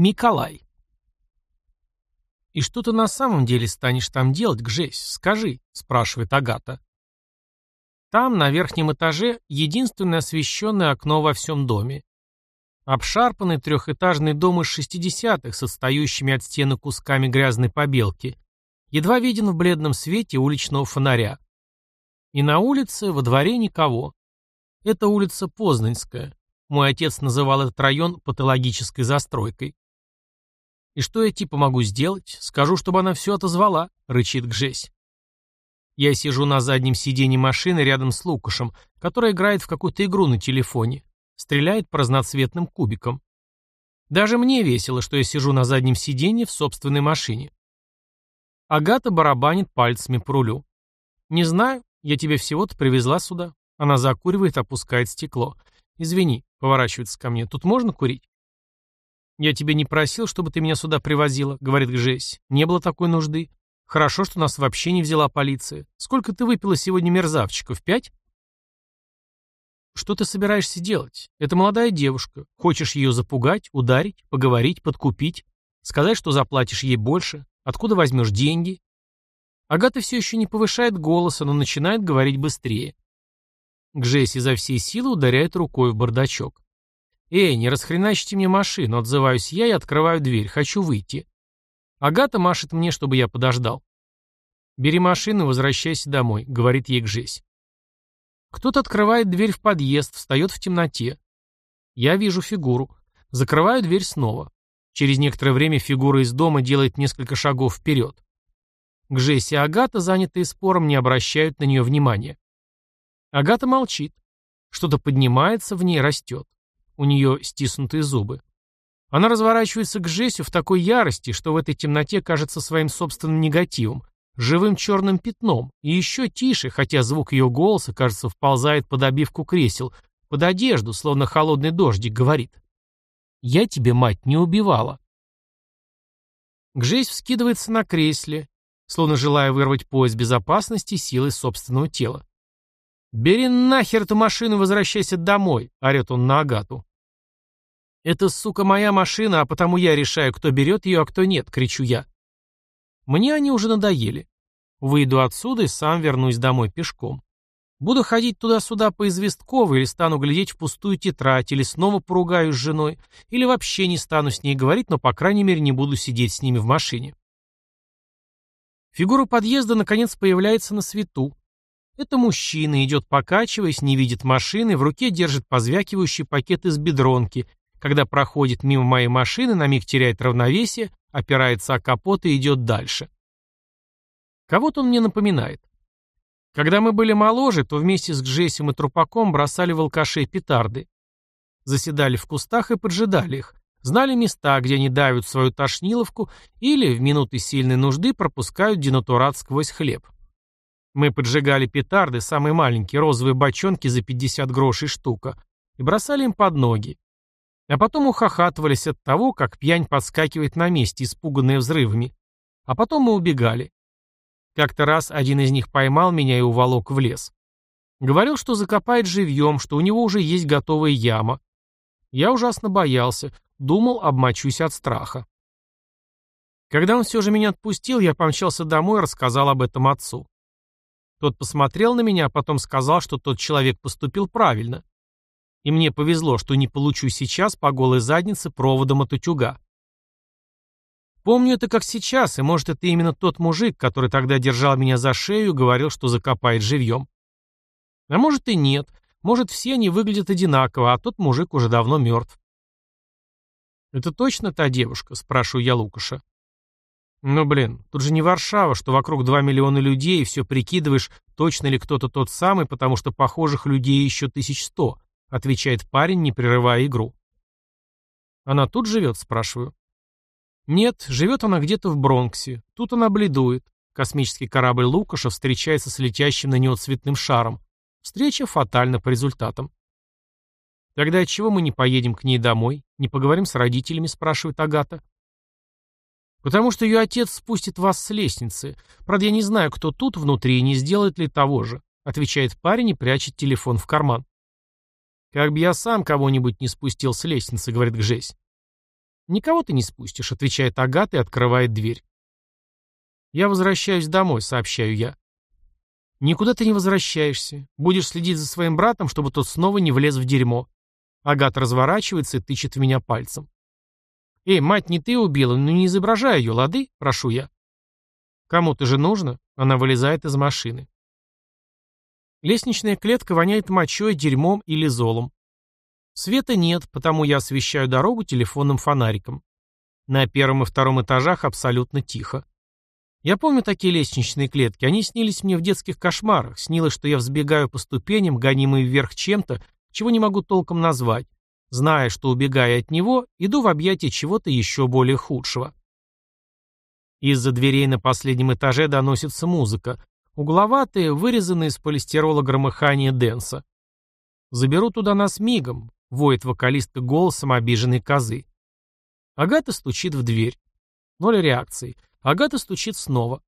Миколай. «И что ты на самом деле станешь там делать, Гжесь? Скажи», — спрашивает Агата. Там, на верхнем этаже, единственное освещенное окно во всем доме. Обшарпанный трехэтажный дом из 60-х с отстающими от стены кусками грязной побелки. Едва виден в бледном свете уличного фонаря. И на улице, во дворе никого. Это улица Познанская. Мой отец называл этот район патологической застройкой. «И что я типа могу сделать? Скажу, чтобы она все отозвала», — рычит Гжесь. Я сижу на заднем сиденье машины рядом с Лукашем, который играет в какую-то игру на телефоне. Стреляет по разноцветным кубикам. Даже мне весело, что я сижу на заднем сиденье в собственной машине. Агата барабанит пальцами по рулю. «Не знаю, я тебе всего-то привезла сюда». Она закуривает, опускает стекло. «Извини», — поворачивается ко мне, — «тут можно курить?» «Я тебе не просил, чтобы ты меня сюда привозила», — говорит Гжесь. «Не было такой нужды. Хорошо, что нас вообще не взяла полиция. Сколько ты выпила сегодня мерзавчиков? Пять? Что ты собираешься делать? Это молодая девушка. Хочешь ее запугать, ударить, поговорить, подкупить? Сказать, что заплатишь ей больше? Откуда возьмешь деньги? Агата все еще не повышает голоса, но начинает говорить быстрее. Гжесс изо всей силы ударяет рукой в бардачок. «Эй, не расхреначьте мне машину», отзываюсь я и открываю дверь. Хочу выйти. Агата машет мне, чтобы я подождал. «Бери машину и возвращайся домой», — говорит ей Гжесь. Кто-то открывает дверь в подъезд, встает в темноте. Я вижу фигуру. Закрываю дверь снова. Через некоторое время фигура из дома делает несколько шагов вперед. Гжесь и Агата, занятые спором, не обращают на нее внимания. Агата молчит. Что-то поднимается, в ней растет. У нее стиснутые зубы. Она разворачивается к Жесю в такой ярости, что в этой темноте кажется своим собственным негативом, живым черным пятном, и еще тише, хотя звук ее голоса, кажется, вползает под обивку кресел, под одежду, словно холодный дождик, говорит. «Я тебе, мать, не убивала». Гжесь вскидывается на кресле, словно желая вырвать пояс безопасности силой собственного тела. «Бери нахер эту машину и возвращайся домой», — орет он на Агату. «Это, сука, моя машина, а потому я решаю, кто берет ее, а кто нет», — кричу я. Мне они уже надоели. Выйду отсюда и сам вернусь домой пешком. Буду ходить туда-сюда по известковой или стану глядеть в пустую тетрадь, или снова поругаюсь с женой, или вообще не стану с ней говорить, но, по крайней мере, не буду сидеть с ними в машине. Фигура подъезда, наконец, появляется на свету. Это мужчина, идет покачиваясь, не видит машины, в руке держит позвякивающий пакет из бедронки когда проходит мимо моей машины, на миг теряет равновесие, опирается о капот и идет дальше. Кого-то он мне напоминает. Когда мы были моложе, то вместе с Гжесем и Трупаком бросали в алкашей петарды. Заседали в кустах и поджидали их, знали места, где они давят свою тошниловку или в минуты сильной нужды пропускают денатурат сквозь хлеб. Мы поджигали петарды, самые маленькие розовые бочонки за 50 грошей штука, и бросали им под ноги. А потом ухахатывались от того, как пьянь подскакивает на месте, испуганная взрывами. А потом мы убегали. Как-то раз один из них поймал меня и уволок в лес. Говорил, что закопает живьем, что у него уже есть готовая яма. Я ужасно боялся, думал, обмочусь от страха. Когда он все же меня отпустил, я помчался домой и рассказал об этом отцу. Тот посмотрел на меня, а потом сказал, что тот человек поступил правильно. И мне повезло, что не получу сейчас по голой заднице проводом от утюга. Помню это как сейчас, и может это именно тот мужик, который тогда держал меня за шею и говорил, что закопает живьем. А может и нет, может все они выглядят одинаково, а тот мужик уже давно мертв. «Это точно та девушка?» – спрашиваю я Лукаша. «Ну, блин, тут же не Варшава, что вокруг два миллиона людей, и все прикидываешь, точно ли кто-то тот самый, потому что похожих людей еще тысяч сто. — отвечает парень, не прерывая игру. «Она тут живет?» — спрашиваю. «Нет, живет она где-то в Бронксе. Тут она бледует. Космический корабль Лукаша встречается с летящим на него цветным шаром. Встреча фатальна по результатам. «Тогда отчего мы не поедем к ней домой? Не поговорим с родителями?» — спрашивает Агата. «Потому что ее отец спустит вас с лестницы. Правда, я не знаю, кто тут внутри и не сделает ли того же», — отвечает парень и прячет телефон в карман. «Как бы я сам кого-нибудь не спустил с лестницы», — говорит Гжесь. «Никого ты не спустишь», — отвечает Агата и открывает дверь. «Я возвращаюсь домой», — сообщаю я. «Никуда ты не возвращаешься. Будешь следить за своим братом, чтобы тот снова не влез в дерьмо». Агата разворачивается и тычет в меня пальцем. «Эй, мать, не ты убила, ну не изображай ее, лады?» — прошу я. «Кому-то же нужно?» — она вылезает из машины. Лестничная клетка воняет мочой, дерьмом или золом. Света нет, потому я освещаю дорогу телефонным фонариком. На первом и втором этажах абсолютно тихо. Я помню такие лестничные клетки, они снились мне в детских кошмарах, снилось, что я взбегаю по ступеням, гонимый вверх чем-то, чего не могу толком назвать, зная, что, убегая от него, иду в объятия чего-то еще более худшего. Из-за дверей на последнем этаже доносится музыка, угловатые, вырезанные из полистирола громыхание Дэнса. «Заберу туда нас мигом», — воет вокалистка голосом обиженной козы. Агата стучит в дверь. Ноль реакции. Агата стучит снова.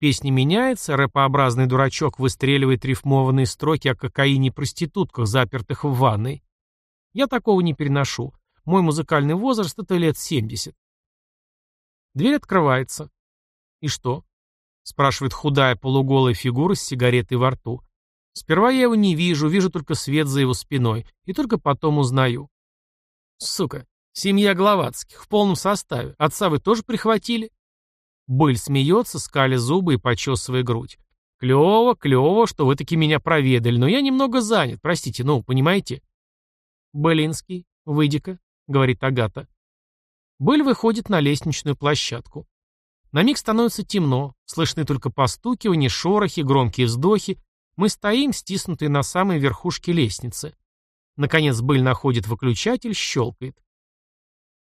Песня меняется, рэпообразный дурачок выстреливает рифмованные строки о кокаине и проститутках, запертых в ванной. Я такого не переношу. Мой музыкальный возраст — это лет 70. Дверь открывается. «И что?» — спрашивает худая полуголая фигура с сигаретой во рту. Сперва я его не вижу, вижу только свет за его спиной, и только потом узнаю. Сука, семья Гловацких, в полном составе. Отца вы тоже прихватили? Быль смеется, скаля зубы и почесывая грудь. Клево, клево, что вы таки меня проведали, но я немного занят, простите, ну, понимаете? «Былинский, выйди-ка», — говорит Агата. Быль выходит на лестничную площадку. На миг становится темно, слышны только постукивания, шорохи, громкие вздохи. Мы стоим, стиснутые на самой верхушке лестницы. Наконец Быль находит выключатель, щелкает.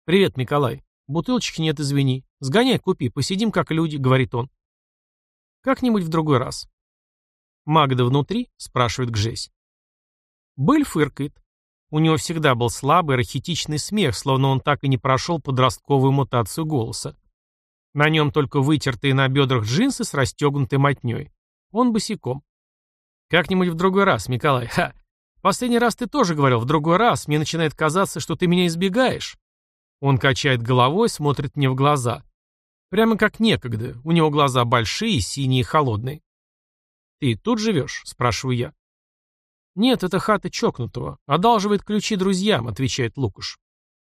«Привет, Николай. Бутылочки нет, извини. Сгоняй, купи, посидим как люди», — говорит он. «Как-нибудь в другой раз». «Магда внутри?» — спрашивает Гжесь. Быль фыркает. У него всегда был слабый, рахитичный смех, словно он так и не прошел подростковую мутацию голоса. На нем только вытертые на бедрах джинсы с расстегнутой мотней. Он босиком. «Как-нибудь в другой раз, Николай. Ха! Последний раз ты тоже говорил «в другой раз». Мне начинает казаться, что ты меня избегаешь». Он качает головой, смотрит мне в глаза. Прямо как некогда. У него глаза большие, синие холодные. «Ты тут живешь?» – спрашиваю я. «Нет, это хата чокнутого. Одалживает ключи друзьям», — отвечает Лукаш.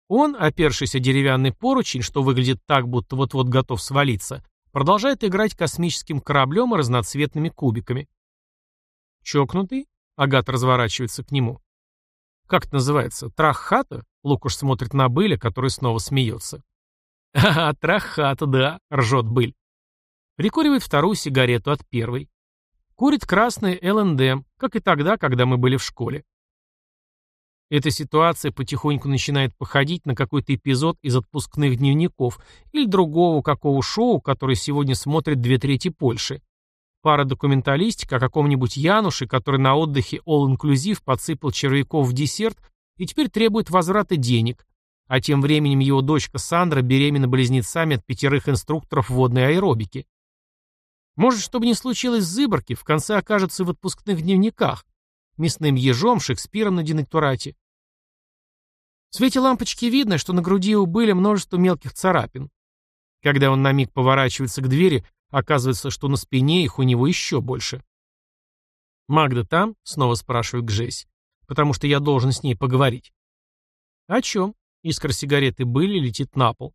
Он, опершись о деревянный поручень, что выглядит так, будто вот-вот готов свалиться, продолжает играть космическим кораблем и разноцветными кубиками. «Чокнутый?» — Агат разворачивается к нему. «Как это называется? Трах-хата?» — Лукаш смотрит на Быля, который снова смеется. «Ага, трах-хата, да», — ржет Быль. Прикуривает вторую сигарету от первой. Курит красный ЛНД, как и тогда, когда мы были в школе. Эта ситуация потихоньку начинает походить на какой-то эпизод из отпускных дневников или другого какого шоу, которое сегодня смотрит две трети Польши. Пара документалистик о каком-нибудь Януше, который на отдыхе all-inclusive подсыпал червяков в десерт и теперь требует возврата денег, а тем временем его дочка Сандра беременна близнецами от пятерых инструкторов водной аэробики. Может, чтобы не случилось зыборки, в конце окажется в отпускных дневниках, мясным ежом, Шекспиром на денатурате. В свете лампочки видно, что на груди у были множество мелких царапин. Когда он на миг поворачивается к двери, оказывается, что на спине их у него еще больше. «Магда там?» — снова спрашивает Гжесь. «Потому что я должен с ней поговорить». «О чем?» — искра сигареты были летит на пол.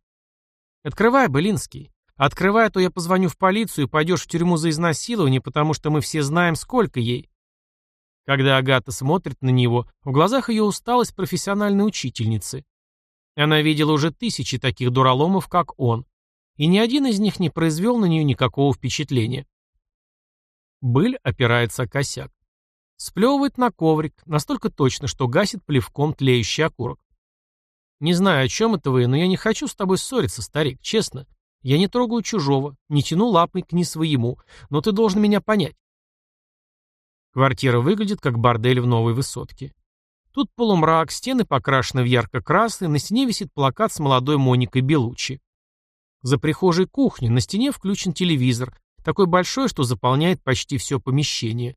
«Открывай, Былинский. Открывай, а то я позвоню в полицию и пойдешь в тюрьму за изнасилование, потому что мы все знаем, сколько ей. Когда Агата смотрит на него, в глазах ее усталость профессиональной учительницы. Она видела уже тысячи таких дураломов, как он, и ни один из них не произвел на нее никакого впечатления. Быль опирается о косяк. Сплевывает на коврик, настолько точно, что гасит плевком тлеющий окурок. «Не знаю, о чем это вы, но я не хочу с тобой ссориться, старик, честно. Я не трогаю чужого, не тяну лапой к не своему, но ты должен меня понять. Квартира выглядит как бордель в новой высотке. Тут полумрак, стены покрашены в ярко-красный, на стене висит плакат с молодой Моникой Белучи. За прихожей кухни, на стене включен телевизор, такой большой, что заполняет почти все помещение.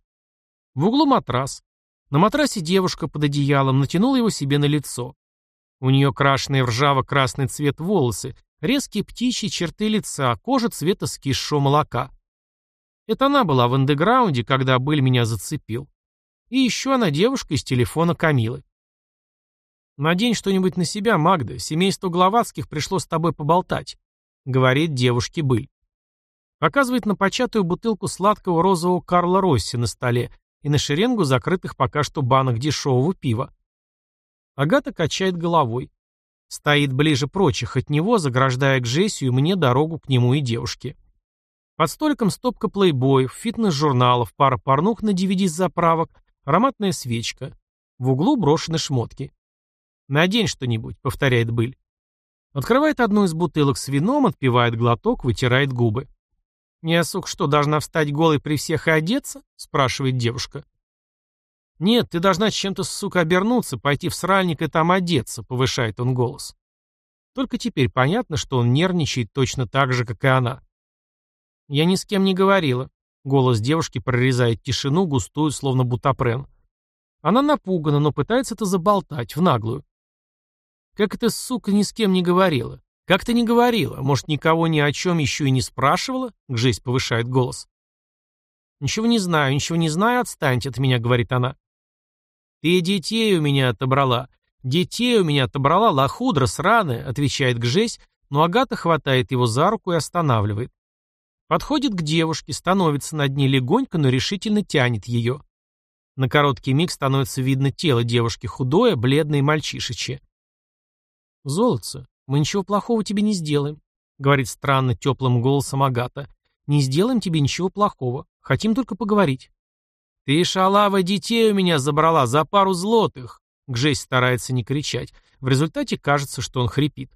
В углу матрас. На матрасе девушка под одеялом натянула его себе на лицо. У нее крашеные в ржаво-красный цвет волосы, резкие птичьи черты лица, кожа цвета скисшего молока. Это она была в андеграунде, когда Быль меня зацепил. И еще она девушка из телефона Камилы. «Надень что-нибудь на себя, Магда. Семейство Гловацких пришло с тобой поболтать», — говорит девушке Быль. Показывает на початую бутылку сладкого розового Карла Росси на столе и на шеренгу закрытых пока что банок дешевого пива. Агата качает головой. Стоит ближе прочих от него, заграждая к Жесю и мне дорогу к нему и девушке. Под столиком стопка плейбоев, фитнес-журналов, пара порнух на DVD с заправок, ароматная свечка. В углу брошены шмотки. «Надень что-нибудь», — повторяет Быль. Открывает одну из бутылок с вином, отпивает глоток, вытирает губы. «Я, сука, что, должна встать голой при всех и одеться?» — спрашивает девушка. «Нет, ты должна чем-то, сука, обернуться, пойти в сральник и там одеться», — повышает он голос. Только теперь понятно, что он нервничает точно так же, как и она. «Я ни с кем не говорила». Голос девушки прорезает тишину, густую, словно бутапрен. Она напугана, но пытается это заболтать, в наглую. «Как это, сука, ни с кем не говорила? Как ты не говорила? Может, никого ни о чем еще и не спрашивала?» Гжесть повышает голос. «Ничего не знаю, ничего не знаю, отстаньте от меня», — говорит она. «Ты детей у меня отобрала. Детей у меня отобрала, лохудра сраная», — отвечает Гжесь, но Агата хватает его за руку и останавливает. Подходит к девушке, становится над ней легонько, но решительно тянет ее. На короткий миг становится видно тело девушки, худое, бледное и мальчишечье. «Золотце, мы ничего плохого тебе не сделаем», — говорит странно теплым голосом Агата. «Не сделаем тебе ничего плохого. Хотим только поговорить». «Ты, шалава, детей у меня забрала за пару злотых!» Гжесь старается не кричать. В результате кажется, что он хрипит.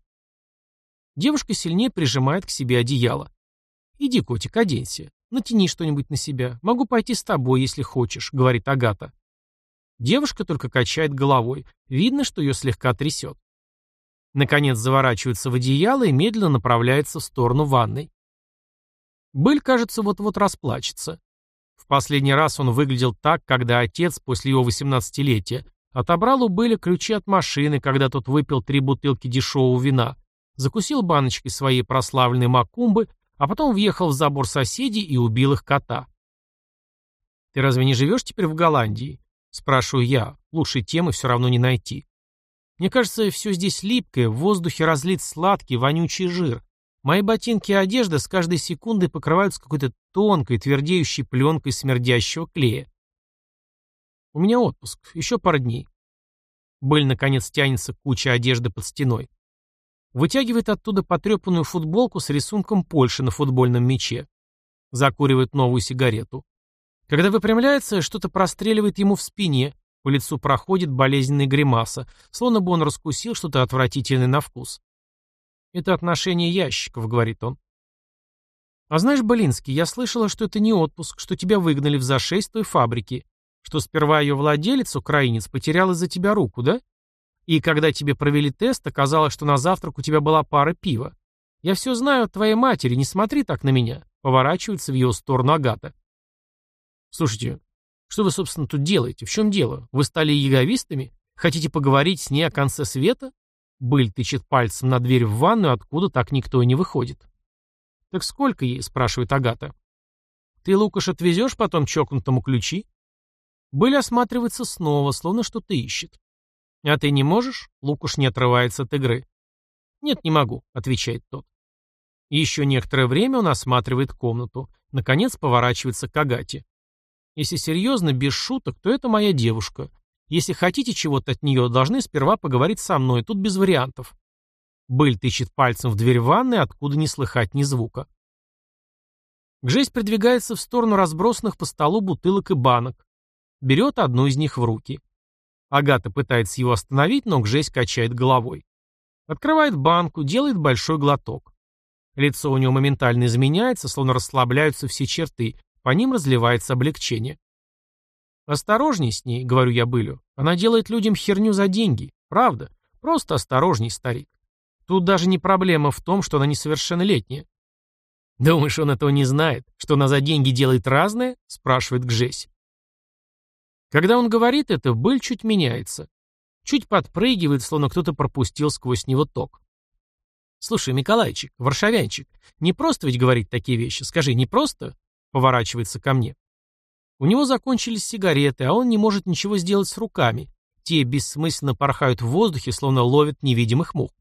Девушка сильнее прижимает к себе одеяло. «Иди, котик, оденься. Натяни что-нибудь на себя. Могу пойти с тобой, если хочешь», — говорит Агата. Девушка только качает головой. Видно, что ее слегка трясет. Наконец заворачивается в одеяло и медленно направляется в сторону ванной. Быль, кажется, вот-вот расплачется. В последний раз он выглядел так, когда отец, после его восемнадцатилетия, отобрал у Быля ключи от машины, когда тот выпил три бутылки дешевого вина, закусил баночкой своей прославленной макумбы а потом въехал в забор соседей и убил их кота. «Ты разве не живешь теперь в Голландии?» — спрашиваю я. Лучшей темы все равно не найти. Мне кажется, все здесь липкое, в воздухе разлит сладкий, вонючий жир. Мои ботинки и одежда с каждой секундой покрываются какой-то тонкой, твердеющей пленкой смердящего клея. У меня отпуск, еще пару дней. Быль, наконец, тянется к куче одежды под стеной. Вытягивает оттуда потрепанную футболку с рисунком Польши на футбольном мяче. Закуривает новую сигарету. Когда выпрямляется, что-то простреливает ему в спине, по лицу проходит болезненная гримаса, словно бы он раскусил что-то отвратительное на вкус. «Это отношение ящиков», — говорит он. «А знаешь, Болинский, я слышала, что это не отпуск, что тебя выгнали в зашей с той фабрики, что сперва ее владелец, украинец, потерял из-за тебя руку, да? И когда тебе провели тест, оказалось, что на завтрак у тебя была пара пива. Я все знаю от твоей матери, не смотри так на меня. Поворачивается в ее сторону Агата. Слушайте, что вы, собственно, тут делаете? В чем дело? Вы стали яговистами? Хотите поговорить с ней о конце света? Быль тычет пальцем на дверь в ванную, откуда так никто и не выходит. «Так сколько ей?» — спрашивает Агата. «Ты, Лукаш, отвезешь потом чокнутому ключи?» Быль осматривается снова, словно что-то ищет. «А ты не можешь?» Лукаш не отрывается от игры. «Нет, не могу», — отвечает тот. Еще некоторое время он осматривает комнату. Наконец поворачивается к Агате. «Если серьезно, без шуток, то это моя девушка. Если хотите чего-то от нее, должны сперва поговорить со мной, тут без вариантов». Быль тычет пальцем в дверь ванной, откуда не слыхать ни звука. Гжесть придвигается в сторону разбросанных по столу бутылок и банок. Берет одну из них в руки. Агата пытается его остановить, но Гжесь качает головой. Открывает банку, делает большой глоток. Лицо у него моментально изменяется, словно расслабляются все черты, по ним разливается облегчение. «Осторожней с ней», — говорю я Былю. «Она делает людям херню за деньги. Правда. Просто осторожней, старик. Тут даже не проблема в том, что она несовершеннолетняя». «Думаешь, он этого не знает? Что она за деньги делает разное?» — спрашивает Гжесь. Когда он говорит это, быль чуть меняется. Чуть подпрыгивает, словно кто-то пропустил сквозь него ток. «Слушай, Миколайчик, варшавянчик, не просто ведь говорить такие вещи. Скажи, не просто?» Поворачивается ко мне. У него закончились сигареты, а он не может ничего сделать с руками. Те бессмысленно порхают в воздухе, словно ловят невидимых мух.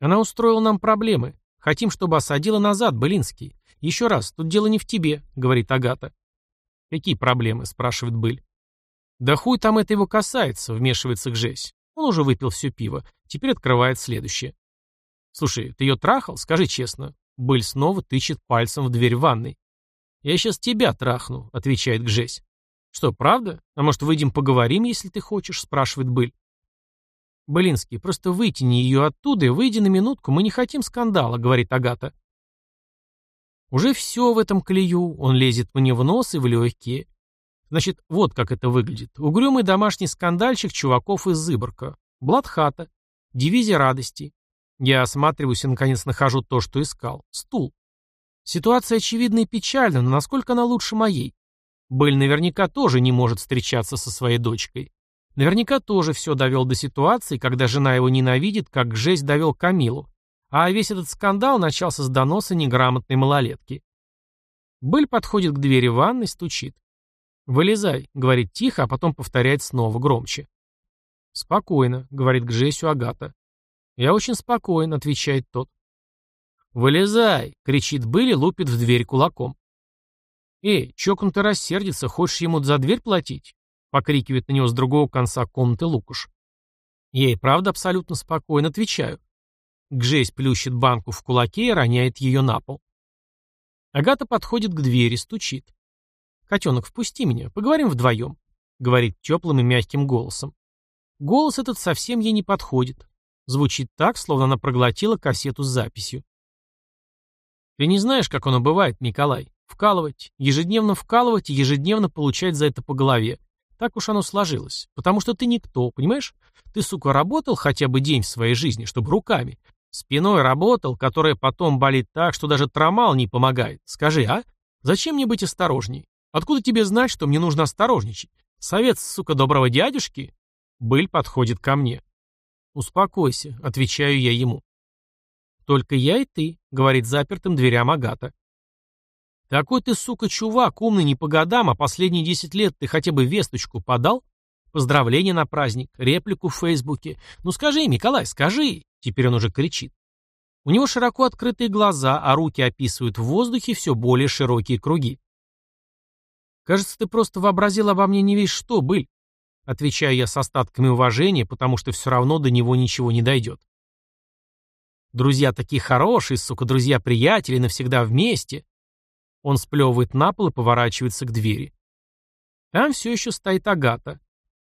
Она устроила нам проблемы. Хотим, чтобы осадила назад, Былинский. Еще раз, тут дело не в тебе, говорит Агата. Какие проблемы, спрашивает Быль. Да хуй там это его касается, вмешивается Гжесь. Он уже выпил все пиво. Теперь открывает следующее. Слушай, ты ее трахал? Скажи честно. Быль снова тычет пальцем в дверь ванной. «Я сейчас тебя трахну», — отвечает Гжесь. «Что, правда? А может, выйдем поговорим, если ты хочешь?» — спрашивает Быль. «Былинский, просто вытяни ее оттуда и выйди на минутку, мы не хотим скандала», — говорит Агата. Уже все в этом клею, он лезет мне в нос и в легкие. Значит, вот как это выглядит. Угрюмый домашний скандальчик чуваков из Зыборка. Бладхата. Дивизия радости. Я осматриваюсь и, наконец, нахожу то, что искал. Стул. Ситуация очевидна и печальна, но насколько она лучше моей? Быль наверняка тоже не может встречаться со своей дочкой. Наверняка тоже все довел до ситуации, когда жена его ненавидит, как жесть довел Камилу. А весь этот скандал начался с доноса неграмотной малолетки. Быль подходит к двери ванной, стучит. «Вылезай», — говорит тихо, а потом повторяет снова громче. «Спокойно», — говорит к Жесю Агата. «Я очень спокоен», — отвечает тот. «Вылезай!» — кричит Былли, лупит в дверь кулаком. «Эй, чокнутый рассердится, хочешь ему за дверь платить?» — покрикивает на него с другого конца комнаты Лукуш. Я и правда абсолютно спокойно отвечаю. Гжесь плющит банку в кулаке и роняет ее на пол. Агата подходит к двери, стучит. «Котенок, впусти меня, поговорим вдвоем», — говорит теплым и мягким голосом. Голос этот совсем ей не подходит. Звучит так, словно она проглотила кассету с записью. Ты не знаешь, как оно бывает, Николай. Вкалывать, ежедневно вкалывать и ежедневно получать за это по голове. Так уж оно сложилось. Потому что ты никто, понимаешь? Ты, сука, работал хотя бы день в своей жизни, чтобы руками. Спиной работал, которая потом болит так, что даже трамал не помогает. Скажи, а? Зачем мне быть осторожней? Откуда тебе знать, что мне нужно осторожничать? Совет, сука, доброго дядюшки? Быль подходит ко мне. «Успокойся», — отвечаю я ему. «Только я и ты», — говорит запертым дверям Агата. «Какой ты, сука, чувак, умный не по годам, а последние десять лет ты хотя бы весточку подал? Поздравление на праздник, реплику в Фейсбуке. Ну скажи, Николай, скажи!» Теперь он уже кричит. У него широко открытые глаза, а руки описывают в воздухе все более широкие круги. «Кажется, ты просто вообразил обо мне не весь что, быль. Отвечаю я с остатками уважения, потому что все равно до него ничего не дойдет. Друзья такие хорошие, сука, друзья-приятели, навсегда вместе. Он сплевывает на пол и поворачивается к двери. Там все еще стоит Агата.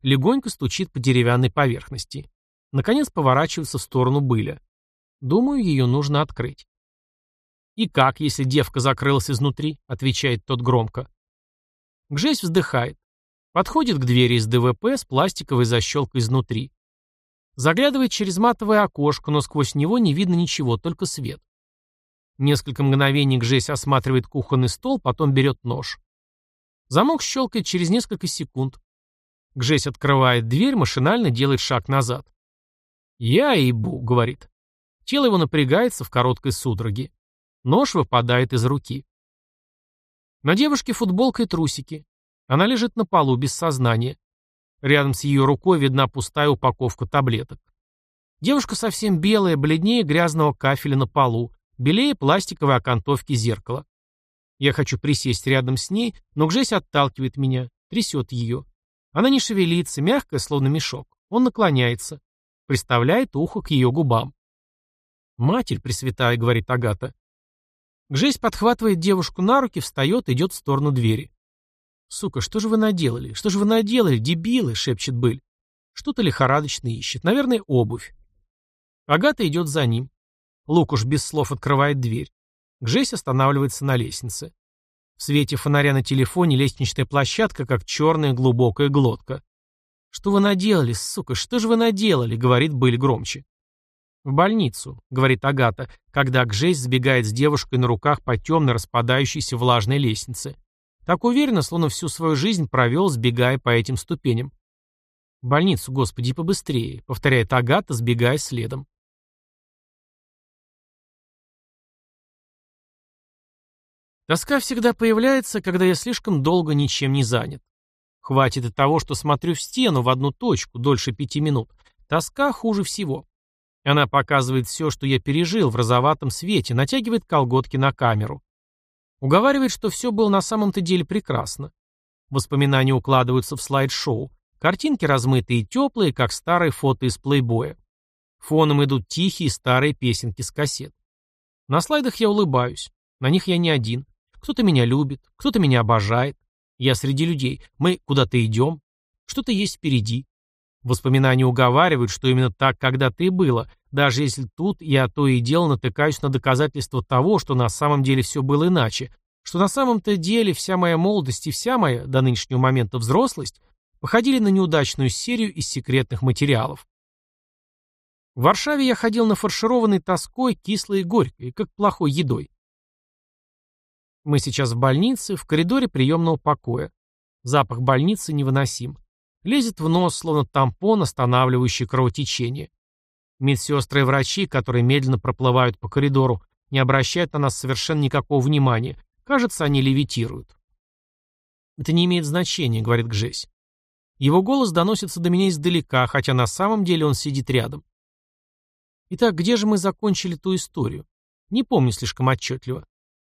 Легонько стучит по деревянной поверхности. Наконец поворачивается в сторону быля. Думаю, ее нужно открыть. «И как, если девка закрылась изнутри?» — отвечает тот громко. Гжесь вздыхает. Подходит к двери из ДВП с пластиковой защелкой изнутри. Заглядывает через матовое окошко, но сквозь него не видно ничего, только свет. Несколько мгновений Гжесь осматривает кухонный стол, потом берет нож. Замок щелкает через несколько секунд. Гжесь открывает дверь, машинально делает шаг назад. «Я ебу», — говорит. Тело его напрягается в короткой судороге. Нож выпадает из руки. На девушке футболка и трусики. Она лежит на полу без сознания. Рядом с ее рукой видна пустая упаковка таблеток. Девушка совсем белая, бледнее грязного кафеля на полу, белее пластиковой окантовки зеркала. Я хочу присесть рядом с ней, но Гжесь отталкивает меня, трясет ее. Она не шевелится, мягкая, словно мешок. Он наклоняется, приставляет ухо к ее губам. «Матерь Пресвятая», — говорит Агата. Гжесь подхватывает девушку на руки, встает, идет в сторону двери. «Сука, что же вы наделали? Что же вы наделали, дебилы?» — шепчет Быль. Что-то лихорадочно ищет. Наверное, обувь. Агата идет за ним. Лукуш без слов открывает дверь. Гжесь останавливается на лестнице. В свете фонаря на телефоне лестничная площадка, как черная глубокая глотка. «Что вы наделали, сука? Что же вы наделали?» — говорит Быль громче. «В больницу», — говорит Агата, когда Гжесь сбегает с девушкой на руках по темной распадающейся влажной лестнице. Так уверенно, словно всю свою жизнь провел, сбегая по этим ступеням. «В больницу, господи, побыстрее», — повторяет Агата, сбегая следом. Тоска всегда появляется, когда я слишком долго ничем не занят. Хватит и того, что смотрю в стену в одну точку дольше пяти минут. Тоска хуже всего. Она показывает все, что я пережил в розоватом свете, натягивает колготки на камеру. Уговаривает, что все было на самом-то деле прекрасно. Воспоминания укладываются в слайд-шоу. Картинки размытые и теплые, как старые фото из плейбоя. Фоном идут тихие старые песенки с кассет. На слайдах я улыбаюсь. На них я не один. Кто-то меня любит, кто-то меня обожает. Я среди людей. Мы куда-то идем. Что-то есть впереди. Воспоминания уговаривают, что именно так когда-то и было, даже если тут я то и дело натыкаюсь на доказательство того, что на самом деле все было иначе, что на самом-то деле вся моя молодость и вся моя, до нынешнего момента, взрослость походили на неудачную серию из секретных материалов. В Варшаве я ходил нафаршированной тоской, кислой и горькой, как плохой едой. Мы сейчас в больнице, в коридоре приемного покоя. Запах больницы невыносим. Лезет в нос, словно тампон, останавливающий кровотечение. Медсестры и врачи, которые медленно проплывают по коридору, не обращают на нас совершенно никакого внимания. Кажется, они левитируют. «Это не имеет значения», — говорит Гжесь. Его голос доносится до меня издалека, хотя на самом деле он сидит рядом. Итак, где же мы закончили ту историю? Не помню слишком отчетливо.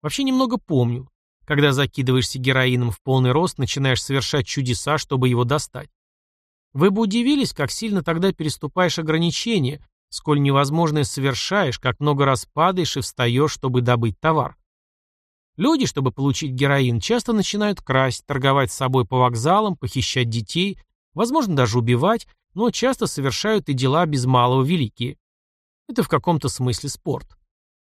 Вообще немного помню. Когда закидываешься героином в полный рост, начинаешь совершать чудеса, чтобы его достать. Вы бы удивились, как сильно тогда переступаешь ограничения, сколь невозможное совершаешь, как много раз падаешь и встаешь, чтобы добыть товар. Люди, чтобы получить героин, часто начинают красть, торговать собой по вокзалам, похищать детей, возможно, даже убивать, но часто совершают и дела без малого великие. Это в каком-то смысле спорт.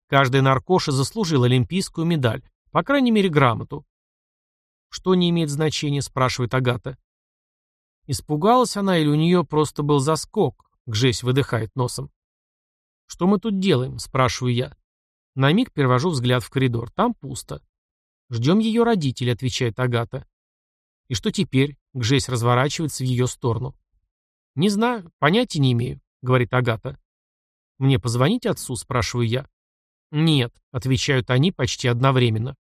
Каждый наркоша заслужил олимпийскую медаль, по крайней мере, грамоту. «Что не имеет значения?» – спрашивает Агата. Испугалась она или у нее просто был заскок? Гжесь выдыхает носом. «Что мы тут делаем?» – спрашиваю я. На миг перевожу взгляд в коридор. Там пусто. «Ждем ее родителей», – отвечает Агата. «И что теперь?» – Гжесь разворачивается в ее сторону. «Не знаю, понятия не имею», — говорит Агата. «Мне позвонить отцу?» — спрашиваю я. «Нет», — отвечают они почти одновременно.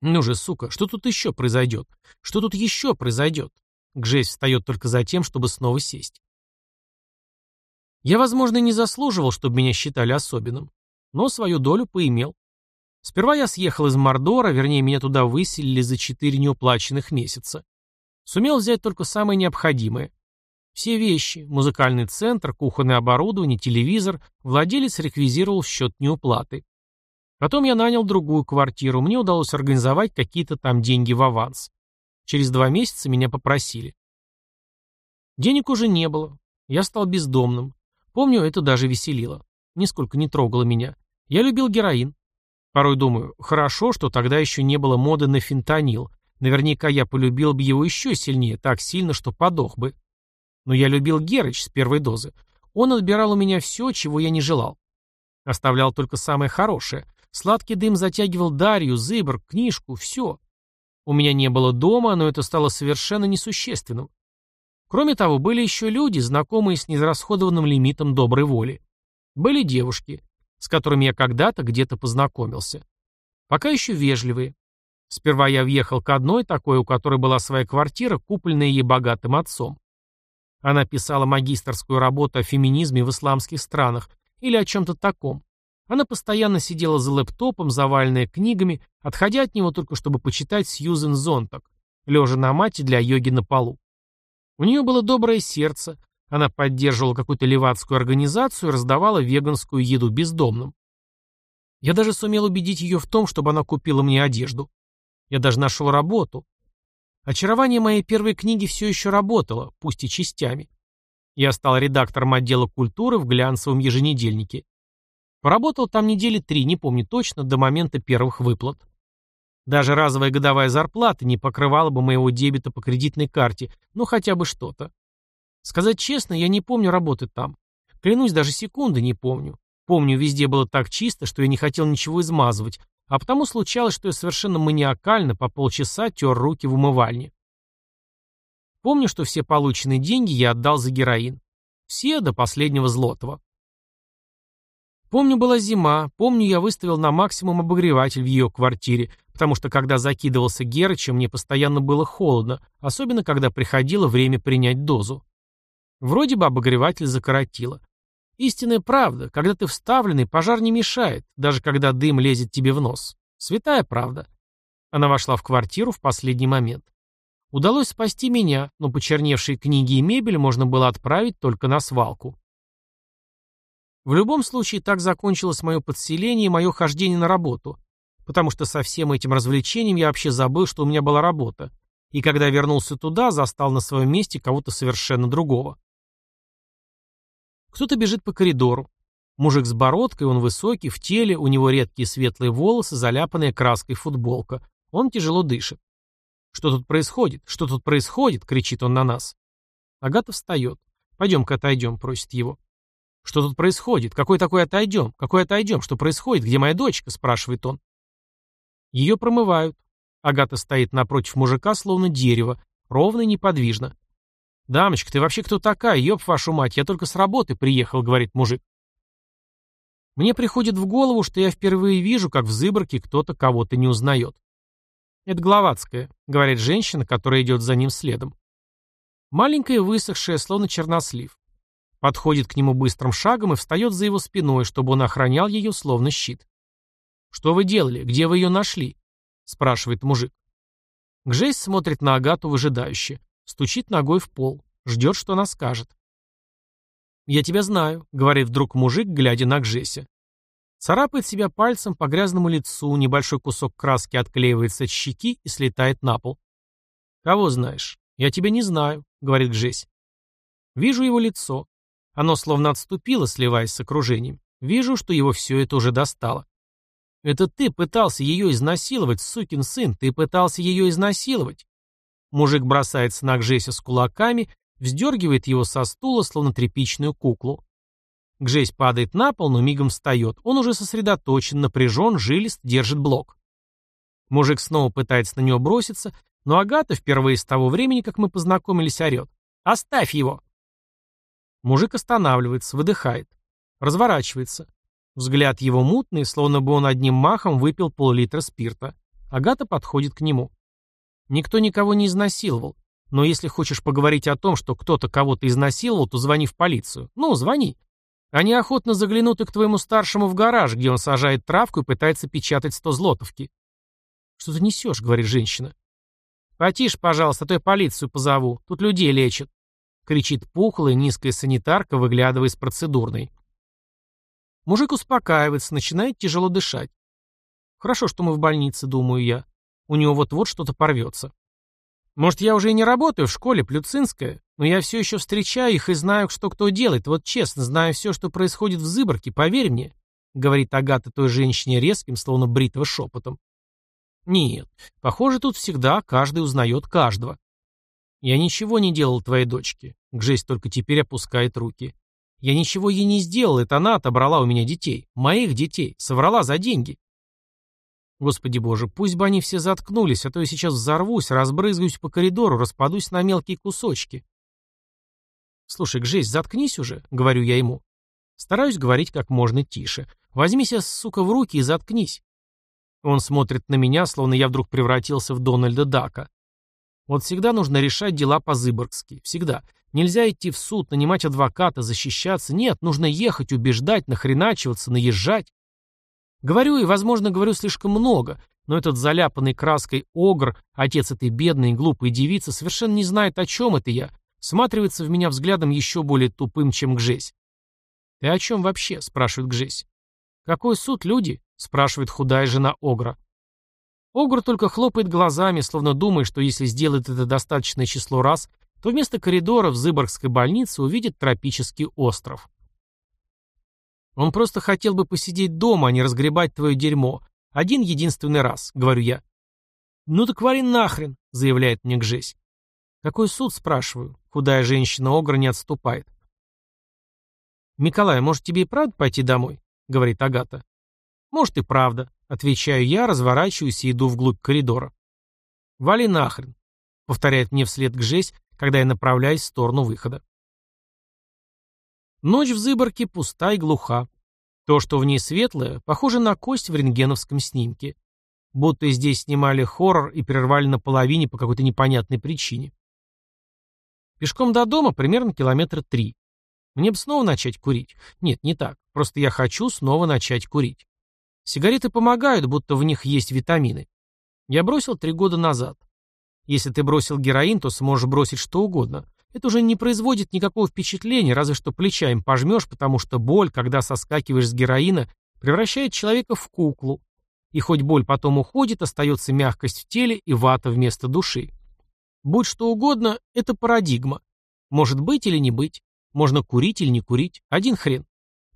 «Ну же, сука, что тут еще произойдет? Что тут еще произойдет?» Гжесь встает только за тем, чтобы снова сесть. Я, возможно, не заслуживал, чтобы меня считали особенным, но свою долю поимел. Сперва я съехал из Мордора, вернее, меня туда выселили за четыре неуплаченных месяца. Сумел взять только самое необходимое. Все вещи, музыкальный центр, кухонное оборудование, телевизор, владелец реквизировал в счет неуплаты. Потом я нанял другую квартиру, мне удалось организовать какие-то там деньги в аванс. Через два месяца меня попросили. Денег уже не было. Я стал бездомным. Помню, это даже веселило. Нисколько не трогало меня. Я любил героин. Порой думаю, хорошо, что тогда еще не было моды на фентанил. Наверняка я полюбил бы его еще сильнее, так сильно, что подох бы. Но я любил Герыч с первой дозы. Он отбирал у меня все, чего я не желал. Оставлял только самое хорошее. Сладкий дым затягивал Дарью, Зыбр, книжку, все. У меня не было дома, но это стало совершенно несущественным. Кроме того, были еще люди, знакомые с неизрасходованным лимитом доброй воли. Были девушки, с которыми я когда-то где-то познакомился. Пока еще вежливые. Сперва я въехал к одной такой, у которой была своя квартира, купленная ей богатым отцом. Она писала магистрскую работу о феминизме в исламских странах или о чем-то таком. Она постоянно сидела за лэптопом, заваленная книгами, отходя от него только чтобы почитать Сьюзен Зонтак, лежа на мате для йоги на полу. У нее было доброе сердце, она поддерживала какую-то левацкую организацию и раздавала веганскую еду бездомным. Я даже сумел убедить ее в том, чтобы она купила мне одежду. Я даже нашел работу. Очарование моей первой книги все еще работало, пусть и частями. Я стал редактором отдела культуры в глянцевом еженедельнике. Поработал там недели три, не помню точно, до момента первых выплат. Даже разовая годовая зарплата не покрывала бы моего дебета по кредитной карте, ну хотя бы что-то. Сказать честно, я не помню работы там. Клянусь, даже секунды не помню. Помню, везде было так чисто, что я не хотел ничего измазывать, а потому случалось, что я совершенно маниакально по полчаса тер руки в умывальне. Помню, что все полученные деньги я отдал за героин. Все до последнего злотого. Помню, была зима, помню, я выставил на максимум обогреватель в ее квартире, потому что когда закидывался Герычем, мне постоянно было холодно, особенно когда приходило время принять дозу. Вроде бы обогреватель закоротило. Истинная правда, когда ты вставленный, пожар не мешает, даже когда дым лезет тебе в нос. Святая правда. Она вошла в квартиру в последний момент. Удалось спасти меня, но почерневшие книги и мебель можно было отправить только на свалку. В любом случае, так закончилось мое подселение и мое хождение на работу, потому что со всем этим развлечением я вообще забыл, что у меня была работа, и когда вернулся туда, застал на своем месте кого-то совершенно другого. Кто-то бежит по коридору. Мужик с бородкой, он высокий, в теле, у него редкие светлые волосы, заляпанная краской футболка. Он тяжело дышит. «Что тут происходит? Что тут происходит?» — кричит он на нас. Агата встает. «Пойдем-ка отойдем», — просит его. «Что тут происходит? Какой такой отойдем? Какой отойдем? Что происходит? Где моя дочка?» — спрашивает он. Ее промывают. Агата стоит напротив мужика, словно дерево, ровно и неподвижно. «Дамочка, ты вообще кто такая? Ёб вашу мать, я только с работы приехал», — говорит мужик. Мне приходит в голову, что я впервые вижу, как в Зыборке кто-то кого-то не узнает. «Это Гловацкая», — говорит женщина, которая идет за ним следом. Маленькая высохшая, словно чернослив подходит к нему быстрым шагом и встает за его спиной, чтобы он охранял ее словно щит. «Что вы делали? Где вы ее нашли?» — спрашивает мужик. Гжесь смотрит на Агату выжидающе, стучит ногой в пол, ждет, что она скажет. «Я тебя знаю», — говорит вдруг мужик, глядя на Гжеся. Царапает себя пальцем по грязному лицу, небольшой кусок краски отклеивается от щеки и слетает на пол. «Кого знаешь?» «Я тебя не знаю», — говорит Гжесь. Вижу его лицо. Оно словно отступило, сливаясь с окружением. Вижу, что его все это уже достало. Это ты пытался ее изнасиловать, сукин сын, ты пытался ее изнасиловать. Мужик бросается на Гжеся с кулаками, вздергивает его со стула, словно тряпичную куклу. Гжесь падает на пол, но мигом встает. Он уже сосредоточен, напряжен, жилист, держит блок. Мужик снова пытается на него броситься, но Агата впервые с того времени, как мы познакомились, орет. «Оставь его!» Мужик останавливается, выдыхает. Разворачивается. Взгляд его мутный, словно бы он одним махом выпил пол-литра спирта. Агата подходит к нему. Никто никого не изнасиловал. Но если хочешь поговорить о том, что кто-то кого-то изнасиловал, то звони в полицию. Ну, звони. Они охотно заглянут и к твоему старшему в гараж, где он сажает травку и пытается печатать сто злотовки. «Что ты несешь?» — говорит женщина. «Потише, пожалуйста, а то я полицию позову. Тут людей лечат» кричит пухлая низкая санитарка, выглядывая из процедурной. Мужик успокаивается, начинает тяжело дышать. Хорошо, что мы в больнице, думаю я. У него вот-вот что-то порвется. Может, я уже и не работаю в школе, Плюцинская, но я все еще встречаю их и знаю, что кто делает. Вот честно, знаю все, что происходит в Зыборке, поверь мне, говорит Агата той женщине резким, словно бритва шепотом. Нет, похоже, тут всегда каждый узнает каждого. «Я ничего не делал твоей дочке». Гжесь только теперь опускает руки. «Я ничего ей не сделал, это она отобрала у меня детей. Моих детей. Соврала за деньги». Господи боже, пусть бы они все заткнулись, а то я сейчас взорвусь, разбрызгаюсь по коридору, распадусь на мелкие кусочки. «Слушай, Гжесь, заткнись уже», — говорю я ему. Стараюсь говорить как можно тише. «Возьми себя, сука, в руки и заткнись». Он смотрит на меня, словно я вдруг превратился в Дональда Дака. Вот всегда нужно решать дела по-зыборгски. Всегда. Нельзя идти в суд, нанимать адвоката, защищаться. Нет, нужно ехать, убеждать, нахреначиваться, наезжать. Говорю и, возможно, говорю слишком много, но этот заляпанный краской огр, отец этой бедной и глупой девицы, совершенно не знает, о чем это я, сматривается в меня взглядом еще более тупым, чем Гжесь. «Ты о чем вообще?» — спрашивает Гжесь. «Какой суд, люди?» — спрашивает худая жена Огра. Огр только хлопает глазами, словно думая, что если сделает это достаточное число раз, то вместо коридора в Зыборгской больнице увидит тропический остров. Он просто хотел бы посидеть дома, а не разгребать твое дерьмо. Один единственный раз, говорю я. Ну так вали нахрен, заявляет мне Гжесь. Какой суд, спрашиваю. Худая женщина Огра не отступает. «Миколай, может, тебе и правда пойти домой?» — говорит Агата. «Может, и правда», Отвечаю я, разворачиваюсь и иду вглубь коридора. «Вали нахрен», — повторяет мне вслед Гжесь, когда я направляюсь в сторону выхода. Ночь в Зыборке пуста и глуха. То, что в ней светлое, похоже на кость в рентгеновском снимке. Будто здесь снимали хоррор и прервали на половине по какой-то непонятной причине. Пешком до дома примерно километра три. Мне бы снова начать курить. Нет, не так. Просто я хочу снова начать курить. Сигареты помогают, будто в них есть витамины. Я бросил три года назад. Если ты бросил героин, то сможешь бросить что угодно. Это уже не производит никакого впечатления, разве что плеча им пожмешь, потому что боль, когда соскакиваешь с героина, превращает человека в куклу. И хоть боль потом уходит, остается мягкость в теле и вата вместо души. Будь что угодно, это парадигма. Может быть или не быть. Можно курить или не курить. Один хрен.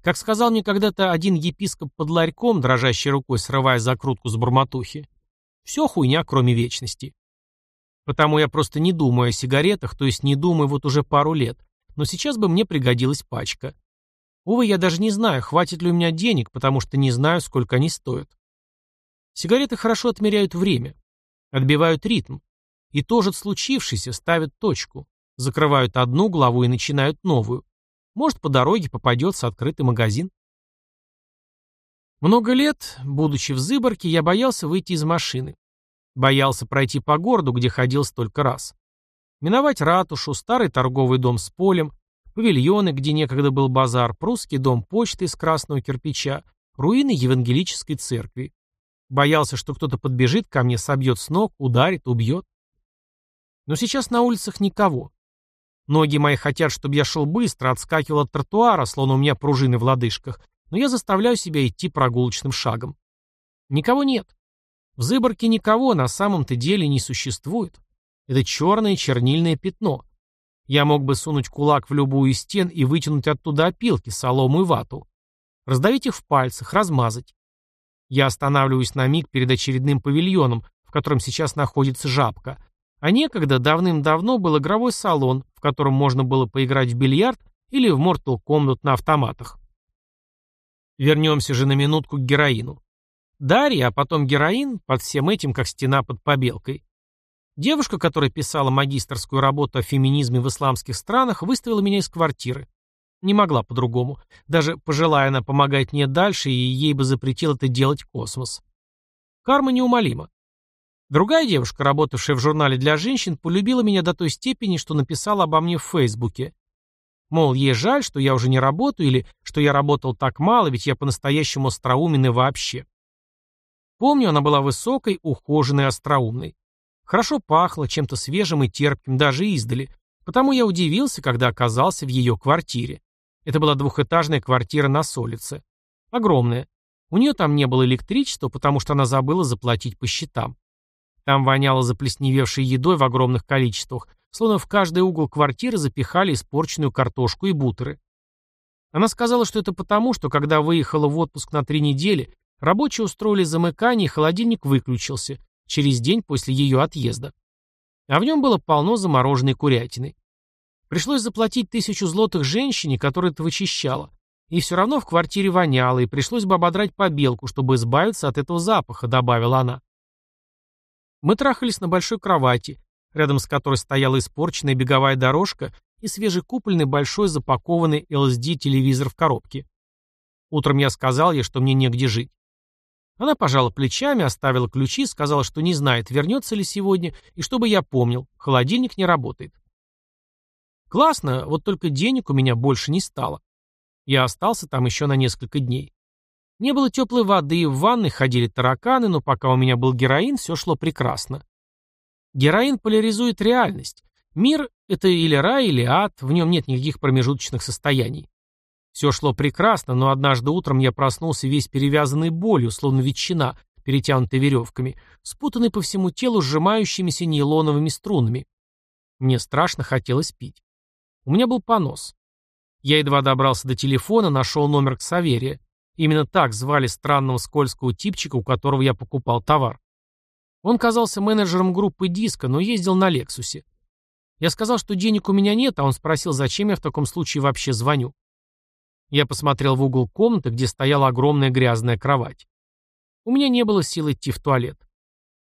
Как сказал мне когда-то один епископ под ларьком, дрожащей рукой срывая закрутку с бурматухи. Все хуйня, кроме вечности. Потому я просто не думаю о сигаретах, то есть не думаю вот уже пару лет. Но сейчас бы мне пригодилась пачка. Увы, я даже не знаю, хватит ли у меня денег, потому что не знаю, сколько они стоят. Сигареты хорошо отмеряют время, отбивают ритм. И тоже случившееся ставят точку, закрывают одну главу и начинают новую. Может, по дороге попадется открытый магазин. Много лет, будучи в Зыборке, я боялся выйти из машины. Боялся пройти по городу, где ходил столько раз. Миновать ратушу, старый торговый дом с полем, павильоны, где некогда был базар, прусский дом почты из красного кирпича, руины евангелической церкви. Боялся, что кто-то подбежит ко мне, собьет с ног, ударит, убьет. Но сейчас на улицах никого. Ноги мои хотят, чтобы я шел быстро, отскакивал от тротуара, словно у меня пружины в лодыжках, но я заставляю себя идти прогулочным шагом. Никого нет. В Зыборке никого на самом-то деле не существует. Это черное чернильное пятно. Я мог бы сунуть кулак в любую из стен и вытянуть оттуда опилки, солому и вату. Раздавить их в пальцах, размазать. Я останавливаюсь на миг перед очередным павильоном, в котором сейчас находится жабка. А некогда давным-давно был игровой салон, в котором можно было поиграть в бильярд или в Mortal Kombat на автоматах. Вернемся же на минутку к героину. Дарья, а потом героин, под всем этим, как стена под побелкой. Девушка, которая писала магистрскую работу о феминизме в исламских странах, выставила меня из квартиры. Не могла по-другому. Даже пожелая она помогать мне дальше, и ей бы запретил это делать космос. Карма неумолима. Другая девушка, работавшая в журнале для женщин, полюбила меня до той степени, что написала обо мне в Фейсбуке. Мол, ей жаль, что я уже не работаю, или что я работал так мало, ведь я по-настоящему остроумен и вообще. Помню, она была высокой, ухоженной, остроумной. Хорошо пахло, чем-то свежим и терпким, даже издали. Потому я удивился, когда оказался в ее квартире. Это была двухэтажная квартира на Солице. Огромная. У нее там не было электричества, потому что она забыла заплатить по счетам. Там воняло заплесневевшей едой в огромных количествах, словно в каждый угол квартиры запихали испорченную картошку и бутеры. Она сказала, что это потому, что когда выехала в отпуск на три недели, Рабочие устроили замыкание, и холодильник выключился через день после ее отъезда. А в нем было полно замороженной курятины. Пришлось заплатить тысячу злотых женщине, которая это вычищала. И все равно в квартире воняло, и пришлось бы ободрать побелку, чтобы избавиться от этого запаха, добавила она. Мы трахались на большой кровати, рядом с которой стояла испорченная беговая дорожка и свежекупленный большой запакованный LSD-телевизор в коробке. Утром я сказал ей, что мне негде жить. Она пожала плечами, оставила ключи, сказала, что не знает, вернется ли сегодня, и чтобы я помнил, холодильник не работает. Классно, вот только денег у меня больше не стало. Я остался там еще на несколько дней. Не было теплой воды, в ванной ходили тараканы, но пока у меня был героин, все шло прекрасно. Героин поляризует реальность. Мир — это или рай, или ад, в нем нет никаких промежуточных состояний. Все шло прекрасно, но однажды утром я проснулся весь перевязанный болью, словно ветчина, перетянутая веревками, спутанный по всему телу сжимающимися нейлоновыми струнами. Мне страшно хотелось пить. У меня был понос. Я едва добрался до телефона, нашел номер Ксаверия. Именно так звали странного скользкого типчика, у которого я покупал товар. Он казался менеджером группы диска, но ездил на Лексусе. Я сказал, что денег у меня нет, а он спросил, зачем я в таком случае вообще звоню. Я посмотрел в угол комнаты, где стояла огромная грязная кровать. У меня не было сил идти в туалет.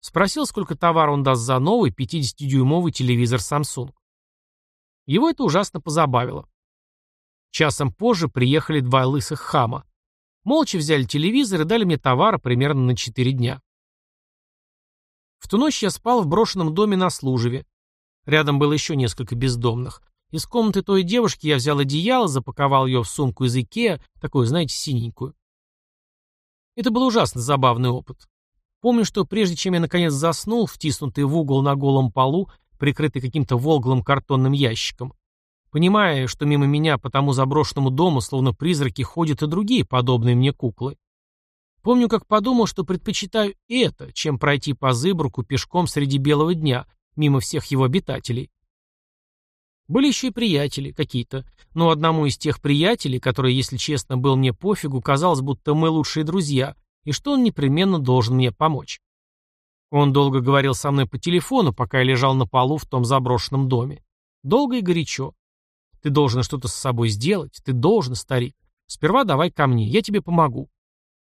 Спросил, сколько товара он даст за новый 50-дюймовый телевизор Samsung. Его это ужасно позабавило. Часом позже приехали два лысых хама. Молча взяли телевизор и дали мне товара примерно на 4 дня. В ту ночь я спал в брошенном доме на Служеве. Рядом было еще несколько бездомных. Из комнаты той девушки я взял одеяло, запаковал ее в сумку из Икеа, такую, знаете, синенькую. Это был ужасно забавный опыт. Помню, что прежде чем я наконец заснул, втиснутый в угол на голом полу, прикрытый каким-то волглым картонным ящиком, понимая, что мимо меня по тому заброшенному дому, словно призраки, ходят и другие подобные мне куклы. Помню, как подумал, что предпочитаю это, чем пройти по Зыбруку пешком среди белого дня, мимо всех его обитателей. Были еще и приятели какие-то, но одному из тех приятелей, который, если честно, был мне пофигу, казалось, будто мы лучшие друзья, и что он непременно должен мне помочь. Он долго говорил со мной по телефону, пока я лежал на полу в том заброшенном доме. Долго и горячо. Ты должен что-то с собой сделать, ты должен, старик. Сперва давай ко мне, я тебе помогу.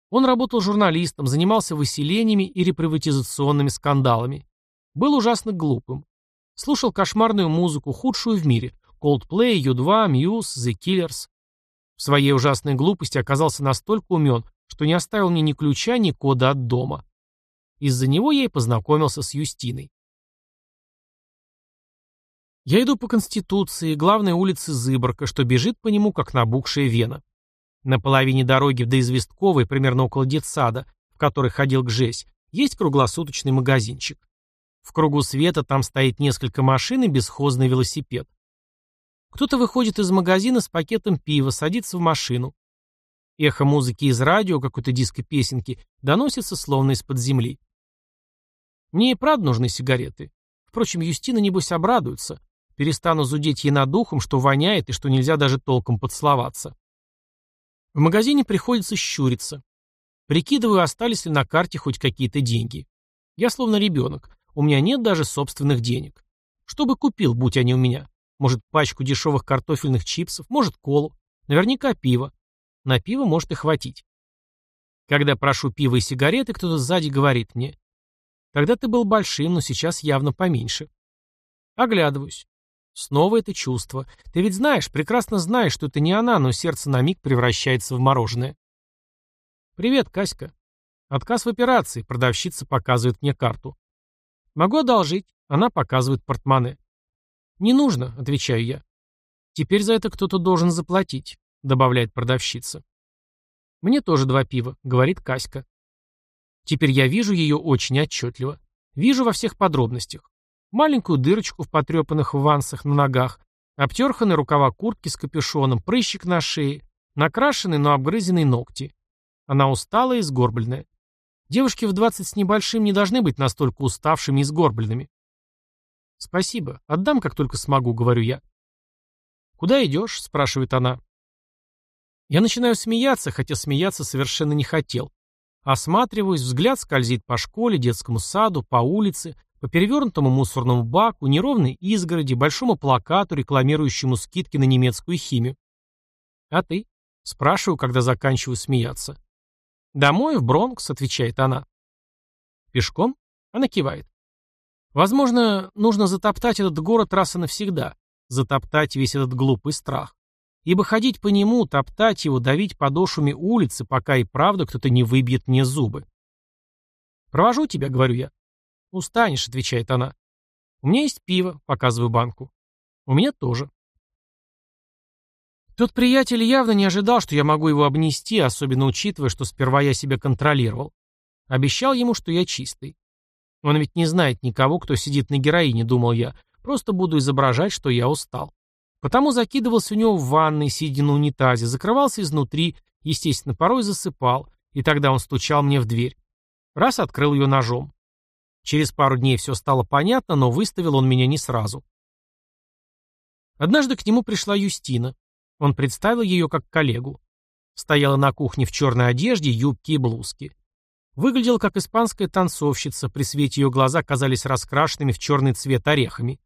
Он работал журналистом, занимался выселениями и реприватизационными скандалами. Был ужасно глупым. Слушал кошмарную музыку, худшую в мире. Coldplay, U2, Muse, The Killers. В своей ужасной глупости оказался настолько умен, что не оставил мне ни ключа, ни кода от дома. Из-за него я и познакомился с Юстиной. Я иду по Конституции, главной улице Зыборка, что бежит по нему, как набухшая вена. На половине дороги в Доизвестковой, примерно около детсада, в который ходил Гжесь, есть круглосуточный магазинчик. В кругу света там стоит несколько машин и бесхозный велосипед. Кто-то выходит из магазина с пакетом пива, садится в машину. Эхо музыки из радио, какой-то диско-песенки, доносится словно из-под земли. Мне и правда нужны сигареты. Впрочем, Юстина, небось, обрадуется. Перестану зудеть ей над духом, что воняет и что нельзя даже толком поцеловаться. В магазине приходится щуриться. Прикидываю, остались ли на карте хоть какие-то деньги. Я словно ребенок. У меня нет даже собственных денег. Что бы купил, будь они у меня? Может, пачку дешевых картофельных чипсов, может, колу. Наверняка пиво. На пиво может и хватить. Когда прошу пива и сигареты, кто-то сзади говорит мне. Тогда ты был большим, но сейчас явно поменьше. Оглядываюсь. Снова это чувство. Ты ведь знаешь, прекрасно знаешь, что это не она, но сердце на миг превращается в мороженое. «Привет, Каська». «Отказ в операции», продавщица показывает мне карту. «Могу одолжить», она показывает портмоне. «Не нужно», отвечаю я. «Теперь за это кто-то должен заплатить», добавляет продавщица. «Мне тоже два пива», говорит Каська. Теперь я вижу ее очень отчетливо. Вижу во всех подробностях маленькую дырочку в потрепанных вансах на ногах, обтерханные рукава куртки с капюшоном, прыщик на шее, накрашенные, но обгрызенные ногти. Она усталая и сгорбленная. Девушки в двадцать с небольшим не должны быть настолько уставшими и сгорбленными. «Спасибо. Отдам, как только смогу», — говорю я. «Куда идешь?» — спрашивает она. Я начинаю смеяться, хотя смеяться совершенно не хотел. Осматриваюсь, взгляд скользит по школе, детскому саду, по улице, по перевернутому мусорному баку, неровной изгороди, большому плакату, рекламирующему скидки на немецкую химию. «А ты?» — спрашиваю, когда заканчиваю смеяться. «Домой, в Бронкс», — отвечает она. «Пешком?» — она кивает. «Возможно, нужно затоптать этот город раз и навсегда, затоптать весь этот глупый страх. Ибо ходить по нему, топтать его, давить подошвами улицы, пока и правда кто-то не выбьет мне зубы. «Провожу тебя», — говорю я. «Устанешь», — отвечает она. «У меня есть пиво», — показываю банку. «У меня тоже». Тот приятель явно не ожидал, что я могу его обнести, особенно учитывая, что сперва я себя контролировал. Обещал ему, что я чистый. Он ведь не знает никого, кто сидит на героине, думал я. Просто буду изображать, что я устал. Потому закидывался у него в ванной, сидя на унитазе, закрывался изнутри, естественно, порой засыпал, и тогда он стучал мне в дверь. Раз открыл ее ножом. Через пару дней все стало понятно, но выставил он меня не сразу. Однажды к нему пришла Юстина. Он представил ее как коллегу. Стояла на кухне в черной одежде, юбке и блузке. Выглядела как испанская танцовщица, при свете ее глаза казались раскрашенными в черный цвет орехами.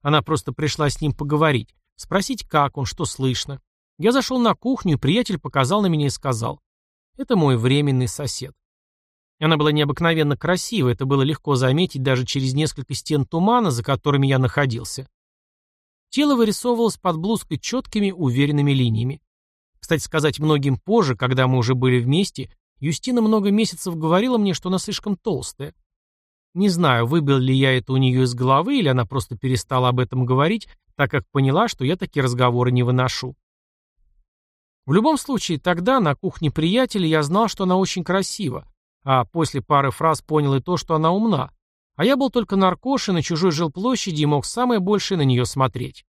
Она просто пришла с ним поговорить, спросить, как он, что слышно. Я зашел на кухню, и приятель показал на меня и сказал, «Это мой временный сосед». Она была необыкновенно красива, это было легко заметить даже через несколько стен тумана, за которыми я находился. Тело вырисовывалось под блузкой четкими, уверенными линиями. Кстати сказать, многим позже, когда мы уже были вместе, Юстина много месяцев говорила мне, что она слишком толстая. Не знаю, выбил ли я это у нее из головы, или она просто перестала об этом говорить, так как поняла, что я такие разговоры не выношу. В любом случае, тогда на кухне приятеля я знал, что она очень красива, а после пары фраз понял и то, что она умна, а я был только наркошей на чужой жилплощади и мог самое большее на нее смотреть.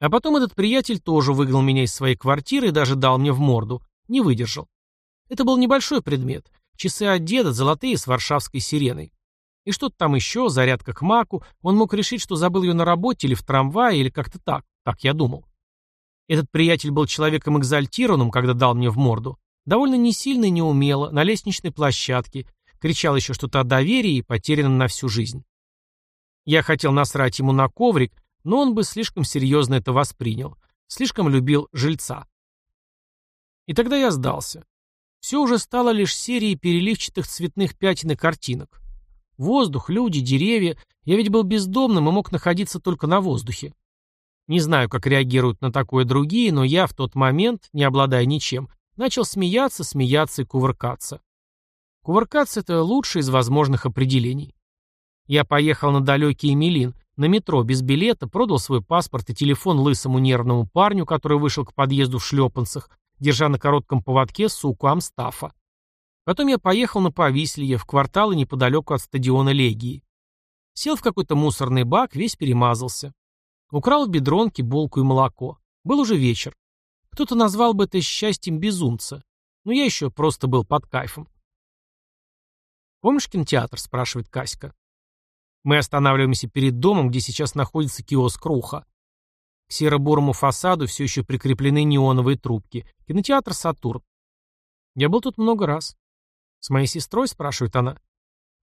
А потом этот приятель тоже выгнал меня из своей квартиры и даже дал мне в морду. Не выдержал. Это был небольшой предмет. Часы от деда, золотые, с варшавской сиреной. И что-то там еще, зарядка к маку. Он мог решить, что забыл ее на работе или в трамвае, или как-то так. Так я думал. Этот приятель был человеком экзальтированным, когда дал мне в морду. Довольно не сильно и неумело, на лестничной площадке, Кричал еще что-то о доверии потерянном на всю жизнь. Я хотел насрать ему на коврик, но он бы слишком серьезно это воспринял. Слишком любил жильца. И тогда я сдался. Все уже стало лишь серией переливчатых цветных пятен и картинок. Воздух, люди, деревья. Я ведь был бездомным и мог находиться только на воздухе. Не знаю, как реагируют на такое другие, но я в тот момент, не обладая ничем, начал смеяться, смеяться и кувыркаться. Кувыркаться — это лучшее из возможных определений. Я поехал на далекий Эмилин, на метро, без билета, продал свой паспорт и телефон лысому нервному парню, который вышел к подъезду в шлепанцах, держа на коротком поводке суку Амстафа. Потом я поехал на Повислие, в кварталы неподалеку от стадиона Легии. Сел в какой-то мусорный бак, весь перемазался. Украл в бедронке булку и молоко. Был уже вечер. Кто-то назвал бы это счастьем безумца. Но я еще просто был под кайфом. «Помнишь кинотеатр?» – спрашивает Каська. Мы останавливаемся перед домом, где сейчас находится киоск Руха. К серо-бурому фасаду все еще прикреплены неоновые трубки. Кинотеатр «Сатурн». Я был тут много раз. С моей сестрой, спрашивает она.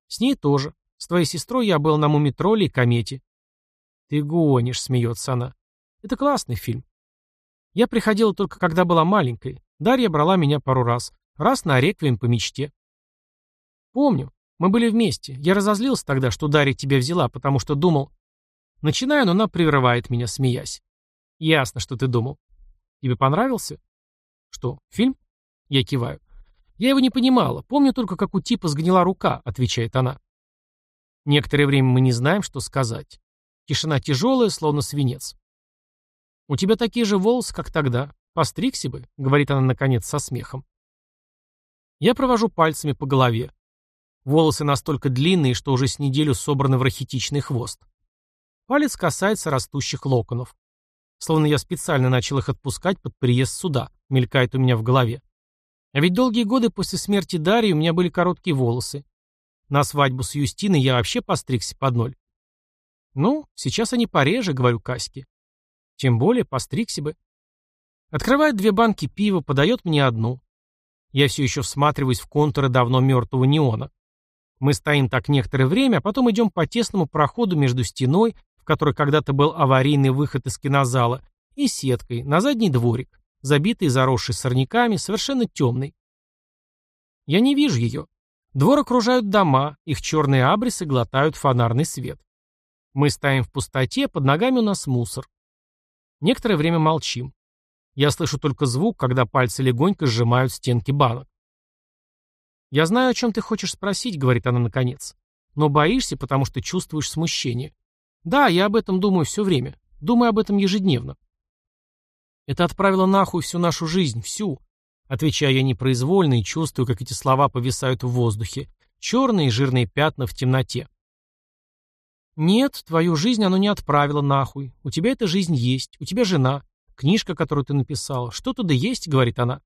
С ней тоже. С твоей сестрой я был на Мумитроле и Комете. Ты гонишь, смеется она. Это классный фильм. Я приходила только когда была маленькой. Дарья брала меня пару раз. Раз на реквием по мечте. Помню. Мы были вместе. Я разозлился тогда, что Дарья тебя взяла, потому что думал... Начинаю, но она прерывает меня, смеясь. Ясно, что ты думал. Тебе понравился? Что, фильм? Я киваю. Я его не понимала. Помню только, как у типа сгнила рука, отвечает она. Некоторое время мы не знаем, что сказать. Тишина тяжелая, словно свинец. «У тебя такие же волосы, как тогда. Постригся бы», — говорит она, наконец, со смехом. Я провожу пальцами по голове. Волосы настолько длинные, что уже с неделю собраны в рахитичный хвост. Палец касается растущих локонов. Словно я специально начал их отпускать под приезд сюда, мелькает у меня в голове. А ведь долгие годы после смерти Дарьи у меня были короткие волосы. На свадьбу с Юстиной я вообще постригся под ноль. Ну, сейчас они пореже, говорю Каське. Тем более, постригся бы. Открывает две банки пива, подает мне одну. Я все еще всматриваюсь в контуры давно мертвого неона. Мы стоим так некоторое время, а потом идем по тесному проходу между стеной, в которой когда-то был аварийный выход из кинозала, и сеткой, на задний дворик, забитый и заросший сорняками, совершенно темный. Я не вижу ее. Двор окружают дома, их черные абрисы глотают фонарный свет. Мы стоим в пустоте, под ногами у нас мусор. Некоторое время молчим. Я слышу только звук, когда пальцы легонько сжимают стенки банок. «Я знаю, о чем ты хочешь спросить», — говорит она наконец. «Но боишься, потому что чувствуешь смущение. Да, я об этом думаю все время. Думаю об этом ежедневно». «Это отправило нахуй всю нашу жизнь, всю», — отвечаю я непроизвольно и чувствую, как эти слова повисают в воздухе. Черные жирные пятна в темноте. «Нет, твою жизнь оно не отправило нахуй. У тебя эта жизнь есть. У тебя жена. Книжка, которую ты написал. Что туда есть?» — говорит она.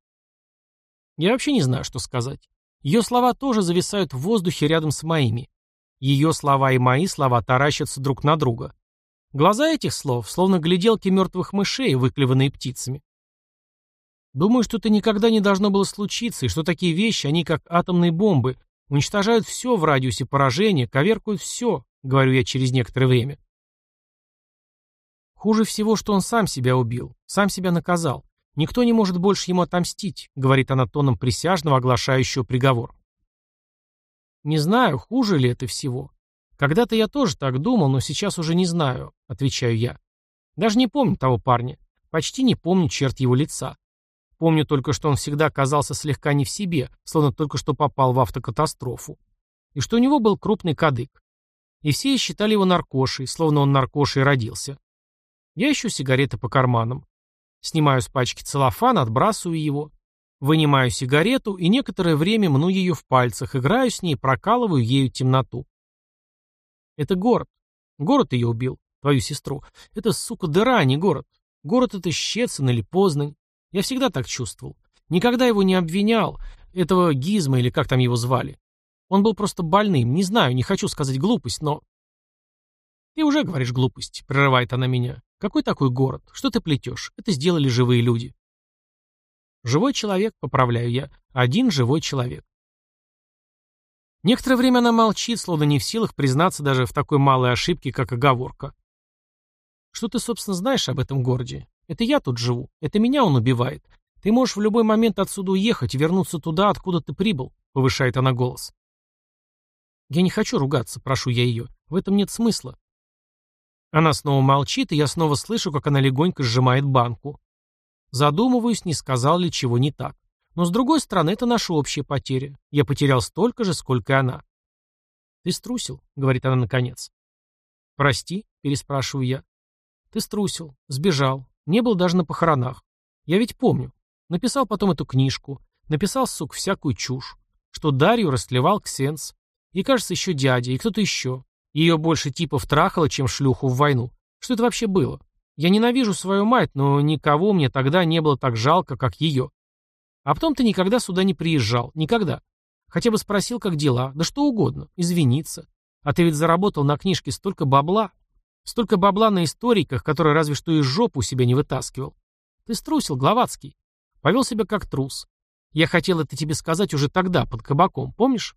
Я вообще не знаю, что сказать. Ее слова тоже зависают в воздухе рядом с моими. Ее слова и мои слова таращатся друг на друга. Глаза этих слов, словно гляделки мертвых мышей, выклеванные птицами. Думаю, что это никогда не должно было случиться, и что такие вещи, они как атомные бомбы, уничтожают все в радиусе поражения, коверкуют все, говорю я через некоторое время. Хуже всего, что он сам себя убил, сам себя наказал. Никто не может больше ему отомстить, говорит она тоном присяжного, оглашающего приговор. Не знаю, хуже ли это всего. Когда-то я тоже так думал, но сейчас уже не знаю, отвечаю я. Даже не помню того парня. Почти не помню черт его лица. Помню только, что он всегда казался слегка не в себе, словно только что попал в автокатастрофу. И что у него был крупный кадык. И все считали его наркошей, словно он наркошей родился. Я ищу сигареты по карманам. Снимаю с пачки целлофан, отбрасываю его. Вынимаю сигарету и некоторое время мну ее в пальцах, играю с ней, прокалываю ею темноту. Это город. Город ее убил, твою сестру. Это, сука, дыра, а не город. Город это Щецин или Познань. Я всегда так чувствовал. Никогда его не обвинял, этого Гизма или как там его звали. Он был просто больным, не знаю, не хочу сказать глупость, но... Ты уже говоришь глупость, прерывает она меня. Какой такой город? Что ты плетешь? Это сделали живые люди. Живой человек, поправляю я. Один живой человек. Некоторое время она молчит, словно не в силах признаться даже в такой малой ошибке, как оговорка. Что ты, собственно, знаешь об этом городе? Это я тут живу. Это меня он убивает. Ты можешь в любой момент отсюда уехать вернуться туда, откуда ты прибыл, повышает она голос. Я не хочу ругаться, прошу я ее. В этом нет смысла. Она снова молчит, и я снова слышу, как она легонько сжимает банку. Задумываюсь, не сказал ли чего не так. Но с другой стороны, это наша общая потеря. Я потерял столько же, сколько и она. «Ты струсил», — говорит она наконец. «Прости», — переспрашиваю я. «Ты струсил, сбежал, не был даже на похоронах. Я ведь помню. Написал потом эту книжку. Написал, сук, всякую чушь. Что Дарью растлевал Ксенс. И, кажется, еще дядя, и кто-то еще. Ее больше типов трахало, чем шлюху в войну. Что это вообще было? Я ненавижу свою мать, но никого мне тогда не было так жалко, как ее. А потом ты никогда сюда не приезжал. Никогда. Хотя бы спросил, как дела. Да что угодно. Извиниться. А ты ведь заработал на книжке столько бабла. Столько бабла на историках, которые разве что из жопы у себя не вытаскивал. Ты струсил, Гловацкий. Повел себя как трус. Я хотел это тебе сказать уже тогда, под кабаком, помнишь?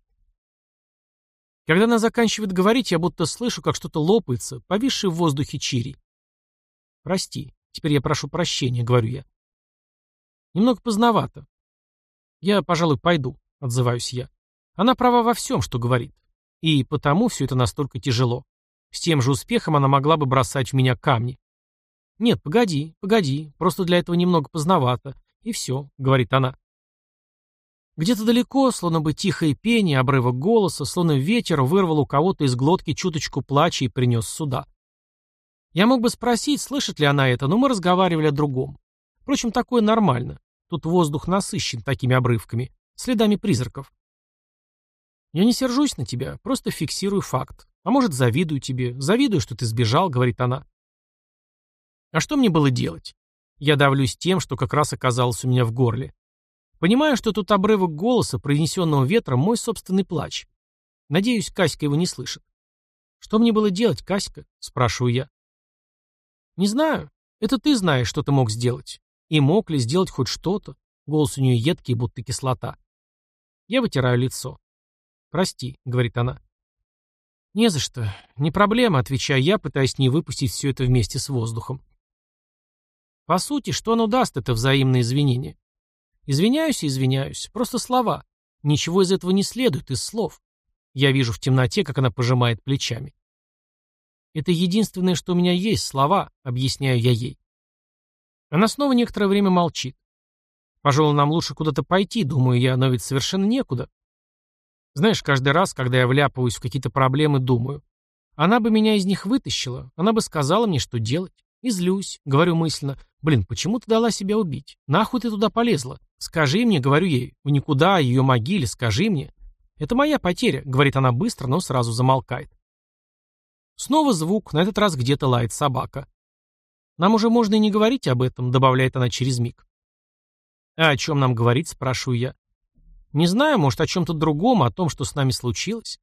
Когда она заканчивает говорить, я будто слышу, как что-то лопается, повисший в воздухе чири. Прости. Теперь я прошу прощения, говорю я. Немного поздновато. Я, пожалуй, пойду, отзываюсь я. Она права во всем, что говорит. И потому все это настолько тяжело. С тем же успехом она могла бы бросать в меня камни. «Нет, погоди, погоди, просто для этого немного поздновато. И все», — говорит она. Где-то далеко, словно бы тихое пение, обрывок голоса, словно ветер вырвал у кого-то из глотки чуточку плача и принес сюда. Я мог бы спросить, слышит ли она это, но мы разговаривали о другом. Впрочем, такое нормально. Тут воздух насыщен такими обрывками, следами призраков. Я не сержусь на тебя, просто фиксирую факт. А может, завидую тебе. Завидую, что ты сбежал, говорит она. А что мне было делать? Я давлюсь тем, что как раз оказалось у меня в горле. Понимаю, что тут обрывок голоса, произнесенного ветром, мой собственный плач. Надеюсь, Каська его не слышит. «Что мне было делать, Каська?» — спрашиваю я. «Не знаю. Это ты знаешь, что ты мог сделать. И мог ли сделать хоть что-то?» Голос у нее едкий, будто кислота. Я вытираю лицо. «Прости», — говорит она. «Не за что. Не проблема», — отвечаю я, пытаясь не выпустить все это вместе с воздухом. По сути, что оно даст, это взаимное извинение? Извиняюсь и извиняюсь. Просто слова. Ничего из этого не следует, из слов. Я вижу в темноте, как она пожимает плечами. Это единственное, что у меня есть, слова, объясняю я ей. Она снова некоторое время молчит. Пожалуй, нам лучше куда-то пойти, думаю я, но ведь совершенно некуда. Знаешь, каждый раз, когда я вляпываюсь в какие-то проблемы, думаю. Она бы меня из них вытащила, она бы сказала мне, что делать. И злюсь, говорю мысленно. Блин, почему ты дала себя убить? Нахуй ты туда полезла? Скажи мне, говорю ей, в никуда, ее могиле, скажи мне. Это моя потеря, говорит она быстро, но сразу замолкает. Снова звук, на этот раз где-то лает собака. Нам уже можно и не говорить об этом, добавляет она через миг. А о чем нам говорить, спрашиваю я. Не знаю, может, о чем-то другом, о том, что с нами случилось.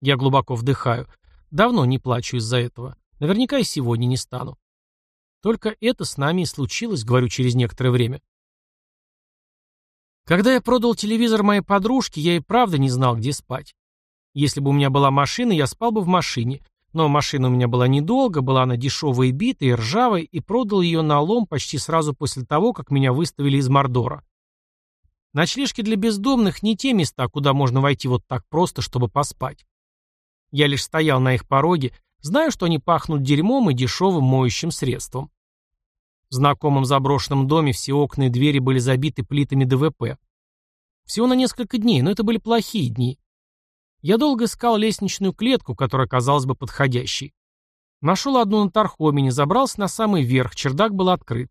Я глубоко вдыхаю. Давно не плачу из-за этого. Наверняка и сегодня не стану. Только это с нами и случилось, говорю через некоторое время. Когда я продал телевизор моей подружке, я и правда не знал, где спать. Если бы у меня была машина, я спал бы в машине. Но машина у меня была недолго, была она дешевой и битой, и ржавой, и продал ее на лом почти сразу после того, как меня выставили из Мордора. Ночлежки для бездомных не те места, куда можно войти вот так просто, чтобы поспать. Я лишь стоял на их пороге, знаю, что они пахнут дерьмом и дешевым моющим средством. В знакомом заброшенном доме все окна и двери были забиты плитами ДВП. Всего на несколько дней, но это были плохие дни. Я долго искал лестничную клетку, которая казалась бы подходящей. Нашел одну на Тархомене, забрался на самый верх, чердак был открыт.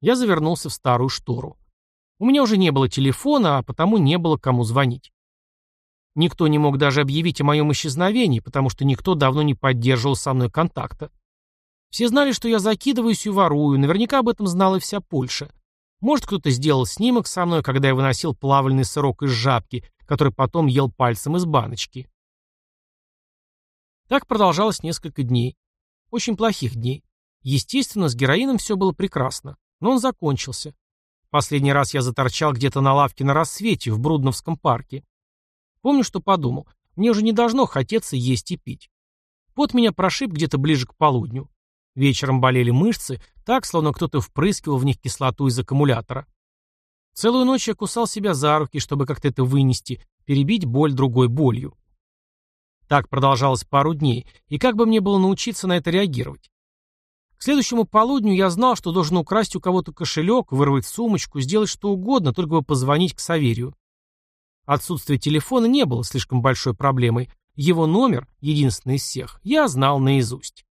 Я завернулся в старую штору. У меня уже не было телефона, а потому не было кому звонить. Никто не мог даже объявить о моем исчезновении, потому что никто давно не поддерживал со мной контакта. Все знали, что я закидываюсь и ворую, наверняка об этом знала и вся Польша. Может, кто-то сделал снимок со мной, когда я выносил плавальный сырок из жабки, который потом ел пальцем из баночки. Так продолжалось несколько дней. Очень плохих дней. Естественно, с героином все было прекрасно. Но он закончился. Последний раз я заторчал где-то на лавке на рассвете в Брудновском парке. Помню, что подумал. Мне уже не должно хотеться есть и пить. Пот меня прошиб где-то ближе к полудню. Вечером болели мышцы, так, словно кто-то впрыскивал в них кислоту из аккумулятора. Целую ночь я кусал себя за руки, чтобы как-то это вынести, перебить боль другой болью. Так продолжалось пару дней, и как бы мне было научиться на это реагировать? К следующему полудню я знал, что должен украсть у кого-то кошелек, вырвать сумочку, сделать что угодно, только бы позвонить к Саверию. Отсутствие телефона не было слишком большой проблемой. Его номер, единственный из всех, я знал наизусть.